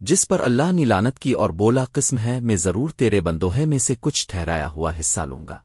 جس پر اللہ نے لانت کی اور بولا، قسم ہے میں ضرور تیرے بندوہے میں سے کچھ ٹھہرایا ہوا حصہ لوں گا۔